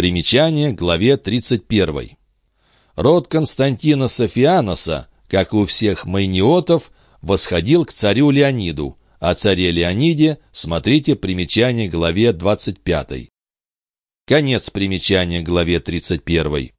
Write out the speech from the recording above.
Примечание главе 31. Род Константина Софианоса, как и у всех майниотов, восходил к царю Леониду, о царе Леониде смотрите примечание главе 25. Конец примечания главе 31.